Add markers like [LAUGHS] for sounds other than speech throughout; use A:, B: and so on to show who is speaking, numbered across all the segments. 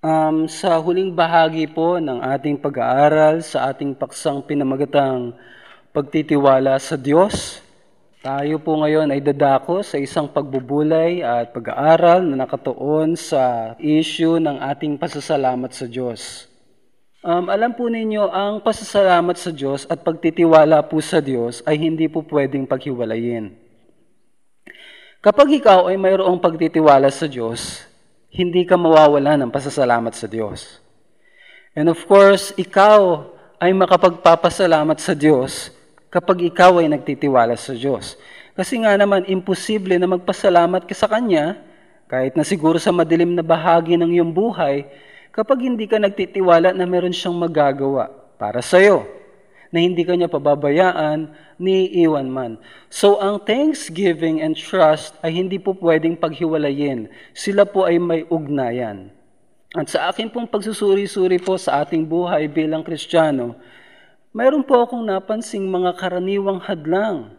A: Um, sa huling bahagi po ng ating pag-aaral sa ating paksang pinamagatang pagtitiwala sa Diyos, tayo po ngayon ay dadako sa isang pagbubulay at pag-aaral na nakatuon sa issue ng ating pasasalamat sa Diyos. Um, alam po ninyo, ang pasasalamat sa Diyos at pagtitiwala po sa Diyos ay hindi po pwedeng paghiwalayin. Kapag ikaw ay mayroong pagtitiwala sa Diyos, hindi ka mawawala ng pasasalamat sa Diyos. And of course, ikaw ay makapagpapasalamat sa Diyos kapag ikaw ay nagtitiwala sa Diyos. Kasi nga naman, imposible na magpasalamat ka sa Kanya, kahit na siguro sa madilim na bahagi ng iyong buhay, kapag hindi ka nagtitiwala na meron siyang magagawa para sa iyo, na hindi kanya pababayaan ni iwan man. So ang thanksgiving and trust ay hindi po pwedeng paghiwalayin. Sila po ay may ugnayan. At sa akin pong pagsusuri-suri po sa ating buhay bilang Kristiyano, mayroon po akong napansing mga karaniwang hadlang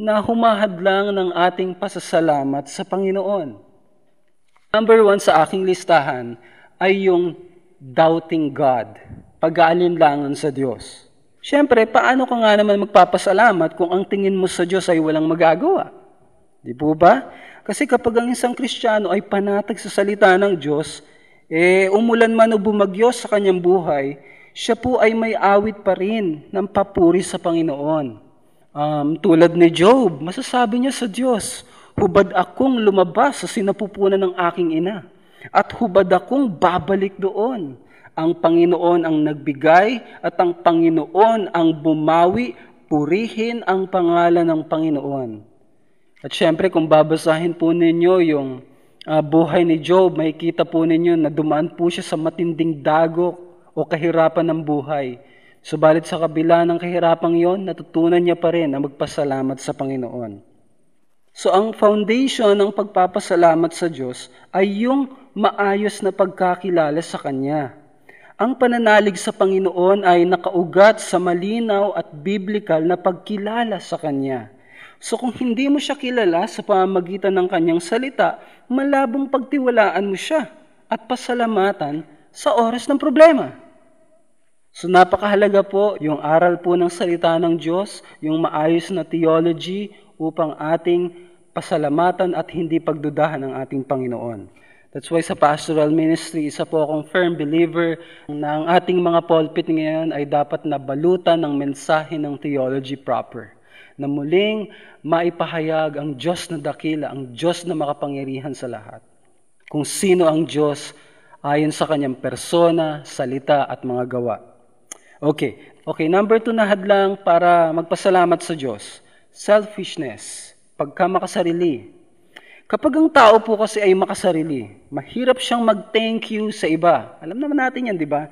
A: na humahadlang ng ating pasasalamat sa Panginoon. Number one sa aking listahan ay yung doubting God, pag-aalinlangan sa Diyos. Siyempre, paano ka nga naman magpapasalamat kung ang tingin mo sa Diyos ay walang magagawa? Di po ba? Kasi kapag ang isang Kristiyano ay panatag sa salita ng Diyos, eh, umulan man o bumagyo sa kanyang buhay, siya po ay may awit pa rin ng papuri sa Panginoon. Um, tulad ni Job, masasabi niya sa Diyos, hubad akong lumabas sa sinapupunan ng aking ina, at hubad akong babalik doon ang Panginoon ang nagbigay at ang Panginoon ang bumawi, purihin ang pangalan ng Panginoon. At syempre, kung babasahin po ninyo yung uh, buhay ni Job, makikita po ninyo na dumaan po siya sa matinding dagok o kahirapan ng buhay. Subalit sa kabila ng kahirapang yon, natutunan niya pa rin na magpasalamat sa Panginoon. So ang foundation ng pagpapasalamat sa Diyos ay yung maayos na pagkakilala sa Kanya. Ang pananalig sa Panginoon ay nakaugat sa malinaw at biblical na pagkilala sa Kanya. So kung hindi mo siya kilala sa pamamagitan ng Kanyang salita, malabong pagtiwalaan mo siya at pasalamatan sa oras ng problema. So napakahalaga po yung aral po ng salita ng Diyos, yung maayos na theology upang ating pasalamatan at hindi pagdudahan ng ating Panginoon. That's why sa pastoral ministry, isa po akong firm believer na ang ating mga pulpit ngayon ay dapat nabalutan ng mensahe ng theology proper. Na muling maipahayag ang Diyos na dakila, ang Diyos na makapangyarihan sa lahat. Kung sino ang Diyos ayon sa kanyang persona, salita at mga gawa. Okay, okay, number two na hadlang para magpasalamat sa Diyos. Selfishness, pagkamakasarili, Kapag ang tao po kasi ay makasarili, mahirap siyang mag-thank you sa iba. Alam naman natin yan, di ba?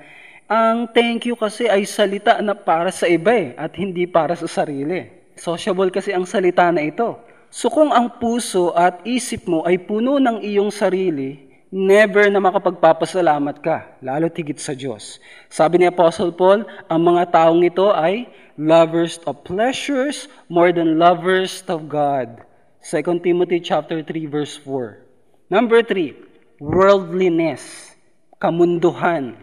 A: Ang thank you kasi ay salita na para sa iba eh, at hindi para sa sarili. Sociable kasi ang salita na ito. So kung ang puso at isip mo ay puno ng iyong sarili, never na makapagpapasalamat ka, lalo tigit sa Diyos. Sabi ni Apostle Paul, ang mga taong ito ay lovers of pleasures more than lovers of God. 2 Timothy chapter 3 verse 4. Number 3, worldliness, kamunduhan.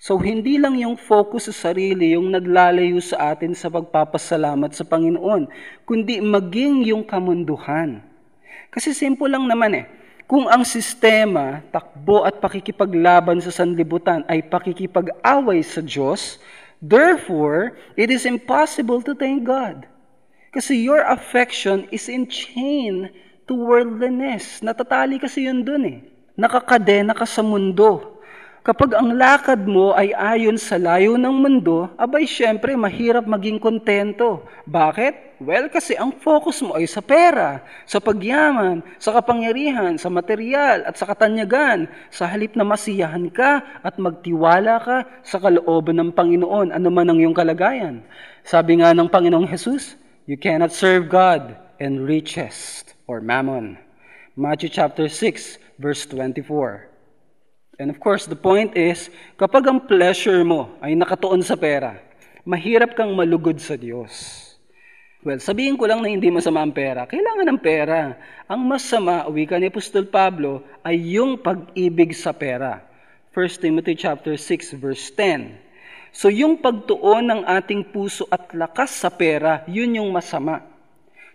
A: So hindi lang yung focus sa sarili yung naglalayo sa atin sa pagpapasalamat sa Panginoon, kundi maging yung kamunduhan. Kasi simple lang naman eh. Kung ang sistema, takbo at pakikipaglaban sa sanlibutan ay pakikipag-away sa Diyos, therefore, it is impossible to thank God. Kasi your affection is in chain to worldliness. Natatali kasi yun dun eh. Nakakadena ka sa mundo. Kapag ang lakad mo ay ayon sa layo ng mundo, abay syempre mahirap maging kontento. Bakit? Well, kasi ang focus mo ay sa pera, sa pagyaman, sa kapangyarihan, sa material at sa katanyagan. Sa halip na masiyahan ka at magtiwala ka sa kalooban ng Panginoon, ano man ang iyong kalagayan. Sabi nga ng Panginoong Jesus, You cannot serve God and riches or mammon. Matthew chapter 6, verse 24. And of course, the point is, kapag ang pleasure mo ay nakatuon sa pera, mahirap kang malugod sa Diyos. Well, sabihin ko lang na hindi masama ang pera. Kailangan ng pera. Ang masama, uwi ka ni Apostol Pablo, ay yung pag-ibig sa pera. 1 Timothy chapter 6 verse 10. So yung pagtuon ng ating puso at lakas sa pera, yun yung masama.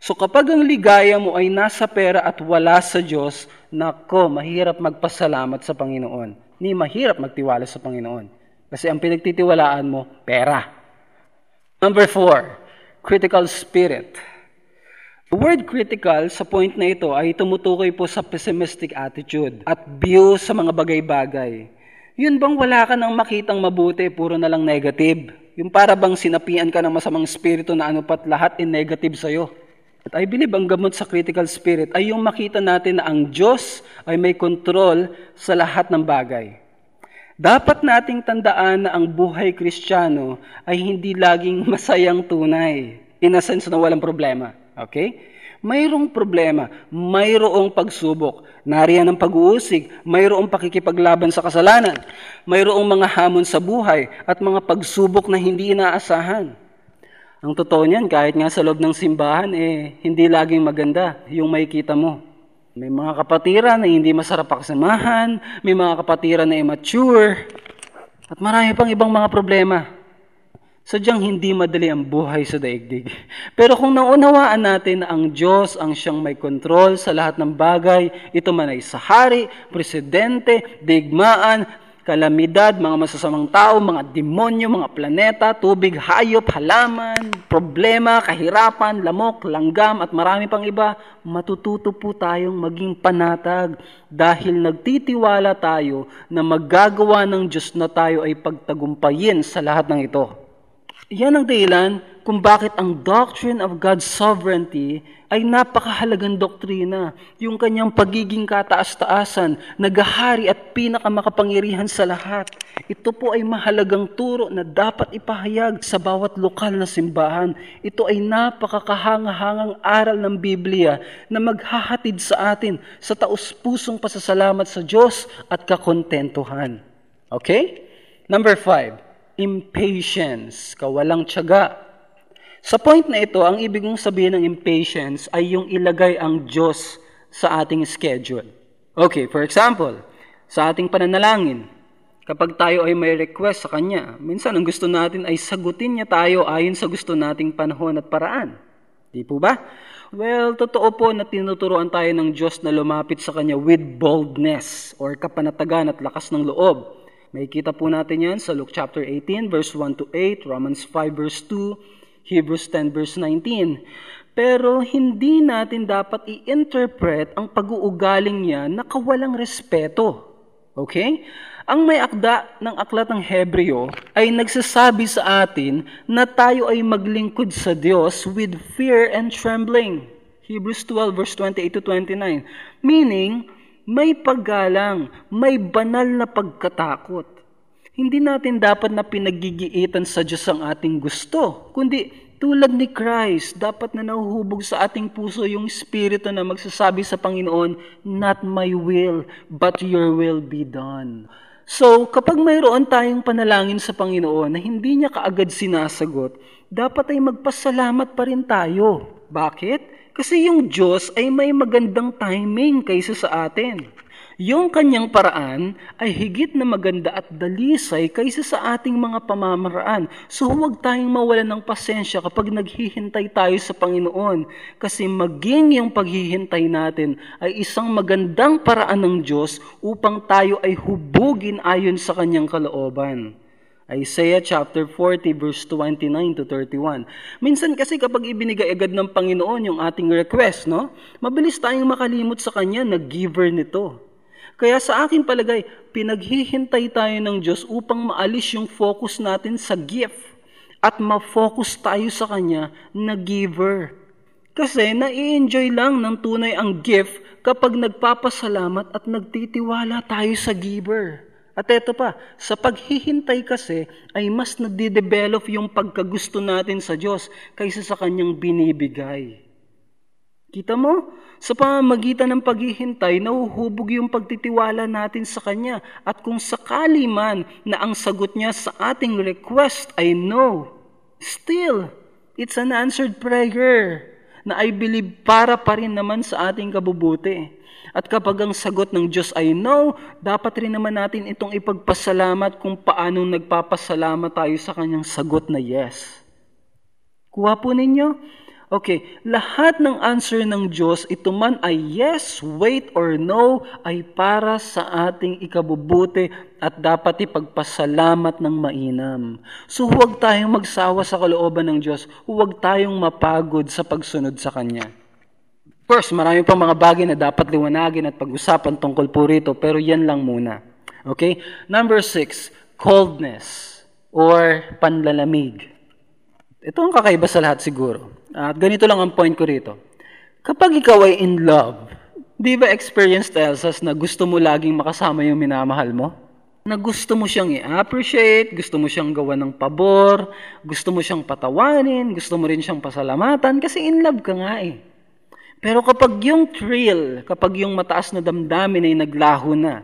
A: So kapag ang ligaya mo ay nasa pera at wala sa Diyos, nako, mahirap magpasalamat sa Panginoon. Ni mahirap magtiwala sa Panginoon. Kasi ang pinagtitiwalaan mo, pera. Number four, critical spirit. The word critical sa point na ito ay tumutukoy po sa pessimistic attitude at view sa mga bagay-bagay. Yun bang wala ka nang makitang mabuti, puro na lang negative? Yung para bang sinapian ka ng masamang spirito na ano pat lahat in negative sa'yo. At I believe ang gamot sa critical spirit ay yung makita natin na ang Diyos ay may control sa lahat ng bagay. Dapat nating tandaan na ang buhay kristyano ay hindi laging [LAUGHS] masayang tunay. In a sense na walang problema. Okay? Mayroong problema, mayroong pagsubok, nariyan ang pag-uusig, mayroong pakikipaglaban sa kasalanan, mayroong mga hamon sa buhay at mga pagsubok na hindi inaasahan. Ang totoo niyan, kahit nga sa loob ng simbahan, eh, hindi laging maganda yung makikita mo. May mga kapatiran na hindi masarap paksamahan, may mga kapatiran na immature, at marami pang ibang mga problema. Sadyang hindi madali ang buhay sa daigdig. [LAUGHS] Pero kung naunawaan natin na ang Diyos ang siyang may kontrol sa lahat ng bagay, ito man ay sa hari, presidente, digmaan, kalamidad, mga masasamang tao, mga demonyo, mga planeta, tubig, hayop, halaman, problema, kahirapan, lamok, langgam, at marami pang iba, matututo po tayong maging panatag dahil nagtitiwala tayo na maggagawa ng Diyos na tayo ay pagtagumpayin sa lahat ng ito. Yan ang dahilan kung bakit ang doctrine of God's sovereignty ay napakahalagang doktrina. Yung kanyang pagiging kataas-taasan, nagahari at pinakamakapangyarihan sa lahat. Ito po ay mahalagang turo na dapat ipahayag sa bawat lokal na simbahan. Ito ay napakakahangahangang aral ng Biblia na maghahatid sa atin sa taus-pusong pasasalamat sa Diyos at kakontentuhan. Okay? Number five, impatience, kawalang tiyaga. Sa point na ito, ang ibig mong sabihin ng impatience ay yung ilagay ang Diyos sa ating schedule. Okay, for example, sa ating pananalangin, kapag tayo ay may request sa Kanya, minsan ang gusto natin ay sagutin niya tayo ayon sa gusto nating panahon at paraan. Di po ba? Well, totoo po na tinuturoan tayo ng Diyos na lumapit sa Kanya with boldness or kapanatagan at lakas ng loob. May kita po natin yan sa Luke chapter 18 verse 1 to 8, Romans 5 verse 2, Hebrews 10 verse 19. Pero hindi natin dapat i-interpret ang pag-uugaling niya na kawalang respeto. Okay? Ang may akda ng aklat ng Hebreo ay nagsasabi sa atin na tayo ay maglingkod sa Diyos with fear and trembling. Hebrews 12 verse 28 to 29. Meaning, may paggalang, may banal na pagkatakot. Hindi natin dapat na pinagigiitan sa Diyos ang ating gusto, kundi tulad ni Christ, dapat na nahuhubog sa ating puso yung Espiritu na magsasabi sa Panginoon, Not my will, but your will be done. So, kapag mayroon tayong panalangin sa Panginoon na hindi niya kaagad sinasagot, dapat ay magpasalamat pa rin tayo. Bakit? Kasi yung Diyos ay may magandang timing kaysa sa atin. Yung kanyang paraan ay higit na maganda at dalisay kaysa sa ating mga pamamaraan. So huwag tayong mawalan ng pasensya kapag naghihintay tayo sa Panginoon. Kasi maging yung paghihintay natin ay isang magandang paraan ng Diyos upang tayo ay hubugin ayon sa kanyang kalooban. Isaiah chapter 40 verse 29 to 31. Minsan kasi kapag ibinigay agad ng Panginoon yung ating request, no? Mabilis tayong makalimot sa Kanya na giver nito. Kaya sa akin palagay, pinaghihintay tayo ng Diyos upang maalis yung focus natin sa gift at ma-focus tayo sa Kanya na giver. Kasi nai-enjoy lang ng tunay ang gift kapag nagpapasalamat at nagtitiwala tayo sa giver. At eto pa, sa paghihintay kasi ay mas nadidevelop yung pagkagusto natin sa Diyos kaysa sa Kanyang binibigay. Kita mo? Sa pamamagitan ng paghihintay, nahuhubog yung pagtitiwala natin sa Kanya. At kung sakali man na ang sagot niya sa ating request ay no, still, it's an answered prayer. na I believe para pa rin naman sa ating kabubuti. At kapag ang sagot ng Diyos ay no, dapat rin naman natin itong ipagpasalamat kung paano nagpapasalamat tayo sa kanyang sagot na yes. Kuha po ninyo? Okay, lahat ng answer ng Diyos, ito man ay yes, wait, or no, ay para sa ating ikabubuti at dapat ipagpasalamat ng mainam. So huwag tayong magsawa sa kalooban ng Diyos, huwag tayong mapagod sa pagsunod sa Kanya. Of course, marami pang mga bagay na dapat liwanagin at pag-usapan tungkol po rito, pero yan lang muna. Okay? Number six, coldness or panlalamig. Ito ang kakaiba sa lahat siguro. At ganito lang ang point ko rito. Kapag ikaw ay in love, di ba experience tells us na gusto mo laging makasama yung minamahal mo? Na gusto mo siyang i-appreciate, gusto mo siyang gawa ng pabor, gusto mo siyang patawanin, gusto mo rin siyang pasalamatan kasi in love ka nga eh. Pero kapag yung thrill, kapag yung mataas na damdamin ay naglaho na,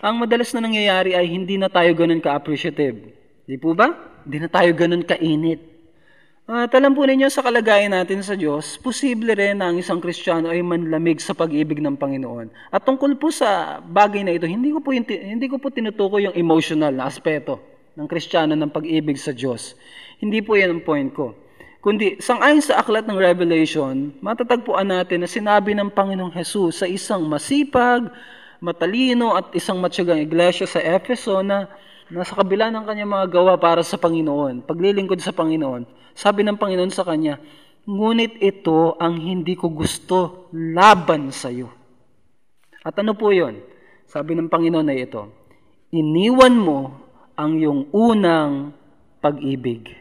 A: ang madalas na nangyayari ay hindi na tayo ganun ka-appreciative. Di po ba? Hindi na tayo ganun kainit. At alam po ninyo sa kalagayan natin sa Diyos, posible rin na ang isang Kristiyano ay manlamig sa pag-ibig ng Panginoon. At tungkol po sa bagay na ito, hindi ko po, hindi ko po tinutukoy yung emotional na aspeto ng Kristiyano ng pag-ibig sa Diyos. Hindi po yan ang point ko. Kundi, sangayon sa aklat ng Revelation, matatagpuan natin na sinabi ng Panginoong Jesus sa isang masipag, matalino at isang matyagang iglesia sa Efeso na nasa kabila ng kanyang mga gawa para sa Panginoon, paglilingkod sa Panginoon, sabi ng Panginoon sa kanya, ngunit ito ang hindi ko gusto laban sa iyo. At ano po yon? Sabi ng Panginoon ay ito, iniwan mo ang iyong unang pag-ibig.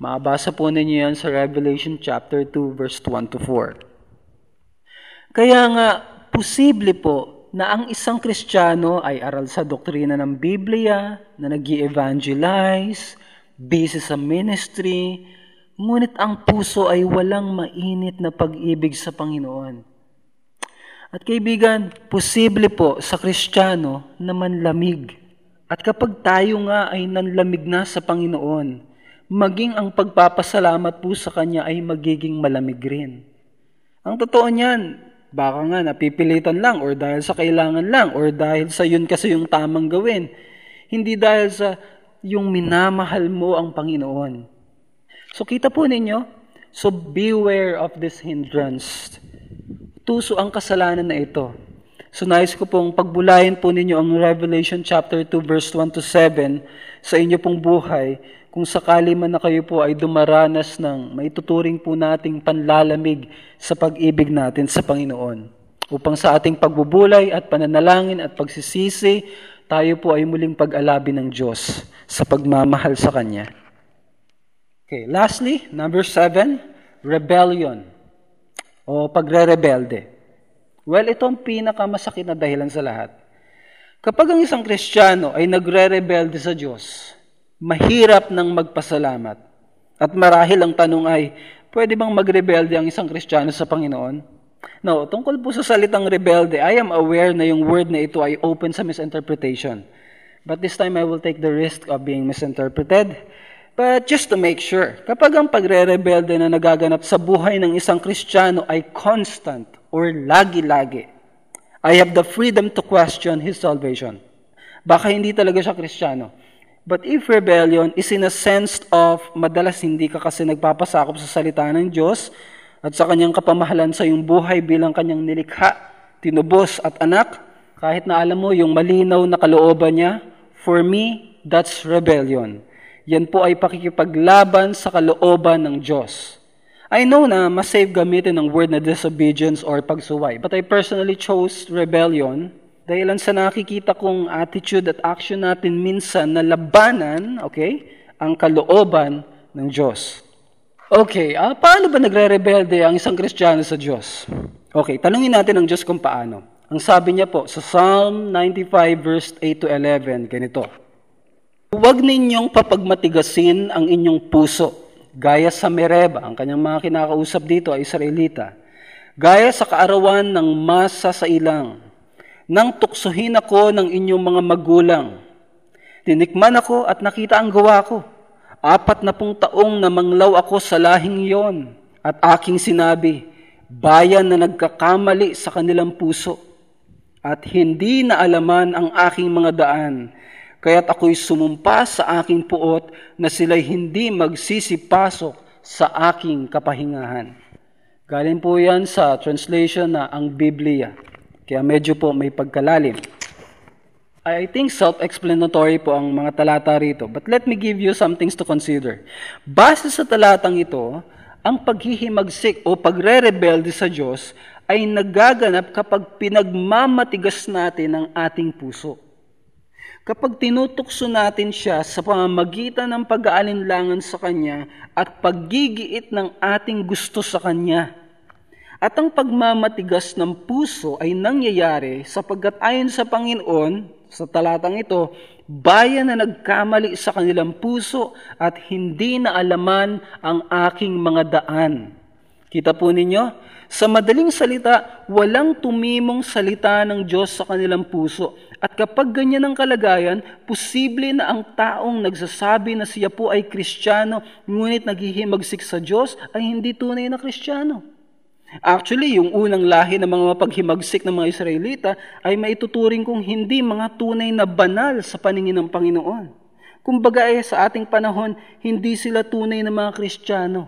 A: Mabasa po ninyo yan sa Revelation chapter 2 verse 1 to 4. Kaya nga, posible po na ang isang Kristiyano ay aral sa doktrina ng Biblia, na nag evangelize busy sa ministry, ngunit ang puso ay walang mainit na pag-ibig sa Panginoon. At kaibigan, posible po sa Kristiyano na manlamig. At kapag tayo nga ay nanlamig na sa Panginoon, maging ang pagpapasalamat po sa Kanya ay magiging malamig rin. Ang totoo niyan, baka nga napipilitan lang or dahil sa kailangan lang or dahil sa yun kasi yung tamang gawin. Hindi dahil sa yung minamahal mo ang Panginoon. So kita po ninyo, so beware of this hindrance. Tuso ang kasalanan na ito. So nais ko pong pagbulayin po ninyo ang Revelation chapter 2 verse 1 to 7 sa inyo pong buhay kung sakali man na kayo po ay dumaranas ng maituturing po nating panlalamig sa pag-ibig natin sa Panginoon. Upang sa ating pagbubulay at pananalangin at pagsisisi, tayo po ay muling pag-alabi ng Diyos sa pagmamahal sa Kanya. Okay, lastly, number seven, rebellion o pagre-rebelde. Well, ito ang pinakamasakit na dahilan sa lahat. Kapag ang isang Kristiyano ay nagre-rebelde sa Diyos, mahirap nang magpasalamat. At marahil ang tanong ay, pwede bang magrebelde ang isang Kristiyano sa Panginoon? No, tungkol po sa salitang rebelde, I am aware na yung word na ito ay open sa misinterpretation. But this time I will take the risk of being misinterpreted. But just to make sure, kapag ang pagre-rebelde na nagaganap sa buhay ng isang Kristiyano ay constant or lagi-lagi, I have the freedom to question his salvation. Baka hindi talaga siya Kristiyano. But if rebellion is in a sense of madalas hindi ka kasi nagpapasakop sa salita ng Diyos, at sa kanyang kapamahalan sa iyong buhay bilang kanyang nilikha, tinubos at anak, kahit na alam mo yung malinaw na kalooban niya, for me, that's rebellion. Yan po ay pakikipaglaban sa kalooban ng Diyos. I know na mas safe gamitin ang word na disobedience or pagsuway, but I personally chose rebellion dahil sa nakikita kong attitude at action natin minsan na labanan, okay, ang kalooban ng Diyos. Okay, uh, paano ba nagre-rebelde ang isang Kristiyano sa Diyos? Okay, tanungin natin ang Diyos kung paano. Ang sabi niya po sa Psalm 95 verse 8 to 11, ganito. Huwag ninyong papagmatigasin ang inyong puso, gaya sa Mereba, ang kanyang mga kinakausap dito ay Israelita, gaya sa kaarawan ng masa sa ilang, nang tuksuhin ako ng inyong mga magulang. Tinikman ako at nakita ang gawa ko Apat na pong taong namanglaw ako sa lahing iyon. At aking sinabi, bayan na nagkakamali sa kanilang puso at hindi naalaman ang aking mga daan. Kaya't ako'y sumumpa sa aking puot na sila'y hindi magsisipasok sa aking kapahingahan. Galing po yan sa translation na ang Biblia. Kaya medyo po may pagkalalim. I think self-explanatory po ang mga talata rito. But let me give you some things to consider. Base sa talatang ito, ang paghihimagsik o pagre-rebelde sa Diyos ay nagaganap kapag pinagmamatigas natin ang ating puso. Kapag tinutukso natin siya sa pamamagitan ng pag-aalinlangan sa Kanya at paggigiit ng ating gusto sa Kanya. At ang pagmamatigas ng puso ay nangyayari sapagkat ayon sa Panginoon, sa talatang ito, bayan na nagkamali sa kanilang puso at hindi na alaman ang aking mga daan. Kita po ninyo, sa madaling salita, walang tumimong salita ng Diyos sa kanilang puso. At kapag ganyan ang kalagayan, posible na ang taong nagsasabi na siya po ay kristyano, ngunit naghihimagsik sa Diyos, ay hindi tunay na kristyano. Actually, yung unang lahi ng mga mapaghimagsik ng mga Israelita ay maituturing kong hindi mga tunay na banal sa paningin ng Panginoon. Kumbaga eh, sa ating panahon, hindi sila tunay na mga Kristiyano.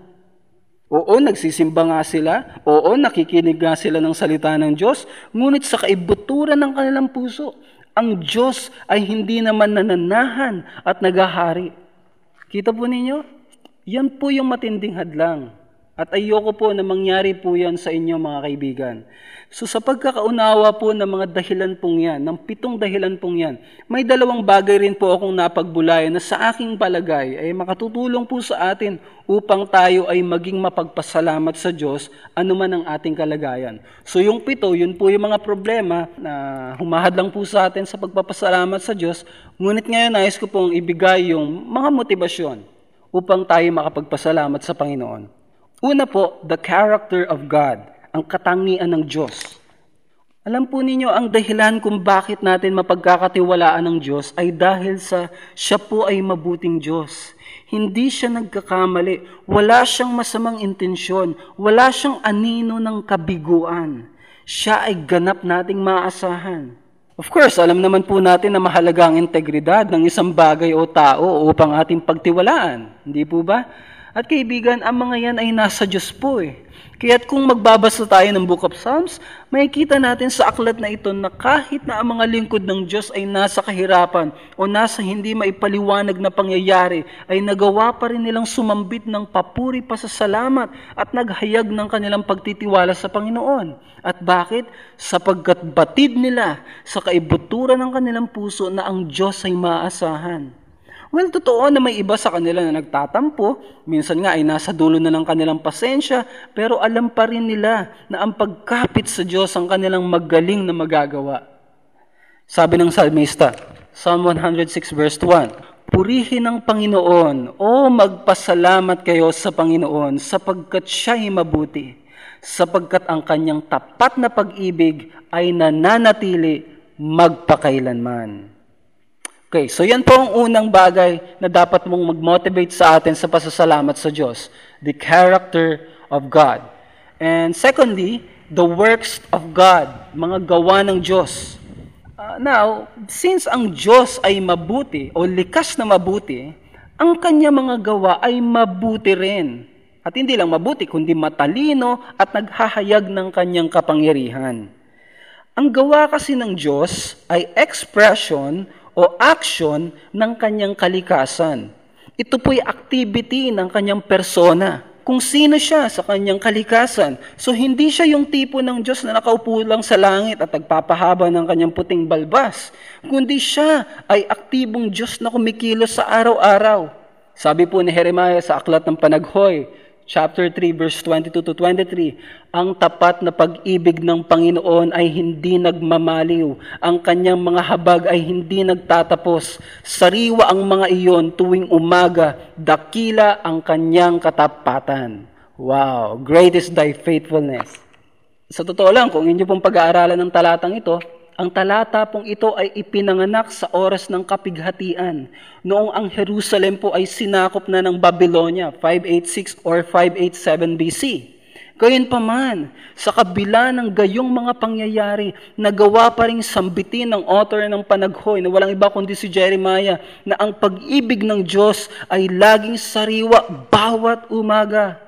A: Oo, nagsisimba nga sila. Oo, nakikinig nga sila ng salita ng Diyos. Ngunit sa kaibuturan ng kanilang puso, ang Diyos ay hindi naman nananahan at nagahari. Kita po ninyo? Yan po yung matinding hadlang at ayoko po na mangyari po yan sa inyo mga kaibigan. So sa pagkakaunawa po ng mga dahilan pong yan, ng pitong dahilan pong yan, may dalawang bagay rin po akong napagbulayan na sa aking palagay ay makatutulong po sa atin upang tayo ay maging mapagpasalamat sa Diyos anuman ang ating kalagayan. So yung pito, yun po yung mga problema na humahad lang po sa atin sa pagpapasalamat sa Diyos. Ngunit ngayon nais ko pong ibigay yung mga motibasyon upang tayo makapagpasalamat sa Panginoon. Una po, the character of God, ang katangian ng Diyos. Alam po ninyo, ang dahilan kung bakit natin mapagkakatiwalaan ng Diyos ay dahil sa siya po ay mabuting Diyos. Hindi siya nagkakamali. Wala siyang masamang intensyon. Wala siyang anino ng kabiguan. Siya ay ganap nating maasahan. Of course, alam naman po natin na mahalaga ang integridad ng isang bagay o tao upang ating pagtiwalaan. Hindi po ba? At kaibigan, ang mga yan ay nasa Diyos po eh. Kaya't kung magbabasa tayo ng Book of Psalms, makikita natin sa aklat na ito na kahit na ang mga lingkod ng Diyos ay nasa kahirapan o nasa hindi maipaliwanag na pangyayari, ay nagawa pa rin nilang sumambit ng papuri pa sa salamat at naghayag ng kanilang pagtitiwala sa Panginoon. At bakit? Sapagkat batid nila sa kaibuturan ng kanilang puso na ang Diyos ay maasahan. Well, totoo na may iba sa kanila na nagtatampo, minsan nga ay nasa dulo na ng kanilang pasensya, pero alam pa rin nila na ang pagkapit sa Diyos ang kanilang magaling na magagawa. Sabi ng salmista, Psalm 106 verse 1, Purihin ang Panginoon, o magpasalamat kayo sa Panginoon, sapagkat siya'y mabuti, sapagkat ang kanyang tapat na pag-ibig ay nananatili magpakailanman. Okay, so yan po ang unang bagay na dapat mong mag-motivate sa atin sa pasasalamat sa Diyos. The character of God. And secondly, the works of God. Mga gawa ng Diyos. Uh, now, since ang Diyos ay mabuti o likas na mabuti, ang kanya mga gawa ay mabuti rin. At hindi lang mabuti, kundi matalino at naghahayag ng kanyang kapangyarihan. Ang gawa kasi ng Diyos ay expression o action ng kanyang kalikasan. Ito po'y activity ng kanyang persona. Kung sino siya sa kanyang kalikasan. So hindi siya yung tipo ng Diyos na nakaupo lang sa langit at nagpapahaba ng kanyang puting balbas. Kundi siya ay aktibong Diyos na kumikilos sa araw-araw. Sabi po ni Jeremiah sa Aklat ng Panaghoy, chapter 3 verse 22 to 23, ang tapat na pag-ibig ng Panginoon ay hindi nagmamaliw. Ang kanyang mga habag ay hindi nagtatapos. Sariwa ang mga iyon tuwing umaga, dakila ang kanyang katapatan. Wow, great is thy faithfulness. Sa totoo lang, kung inyo pong pag-aaralan ng talatang ito, ang talata pong ito ay ipinanganak sa oras ng kapighatian, noong ang Jerusalem po ay sinakop na ng Babylonia, 586 or 587 BC. Gayunpaman, sa kabila ng gayong mga pangyayari, nagawa pa rin sambitin ng author ng panaghoy na walang iba kundi si Jeremiah na ang pag-ibig ng Diyos ay laging sariwa bawat umaga.